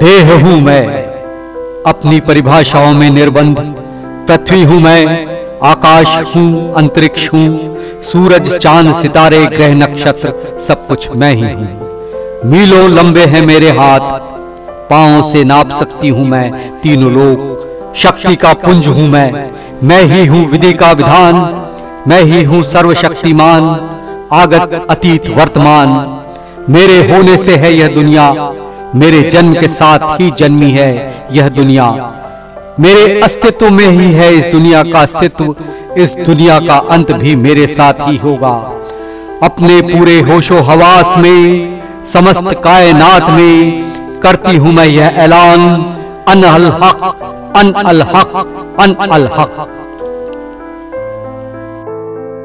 देह हूँ मैं। अपनी परिभाषाओं में निर्बंध। पृथ्वी हूँ मैं। आकाश हूँ, अंतरिक्ष हूँ। सूरज, चाँद, सितारे, ग्रह, नक्षत्र, सब कुछ मैं ही हूँ। मीलों लंबे हैं मेरे हाथ। पाँव से नाप सकती हूँ मैं तीनों लोग। शक्ति का पुंज हूँ मैं। मैं ही हूँ विधि का विधान। मैं ही हूँ सर्वशक्तिमान। आगत, अतीत, वर्तमान। मेरे होने से है यह दुनिया। मेरे जन्म के साथ ही जन्मी है यह दुनिया। मेरे अस्तित्व में ही है इस दुनिया का अस्तित्व। इस दुनिया का अंत भी मेरे साथ ही होगा। अपने पूरे होशो हवास में समस्त कायनात में करती हूँ मैं यह ऐलान। अन अल हक अन अल हक अन अल हक।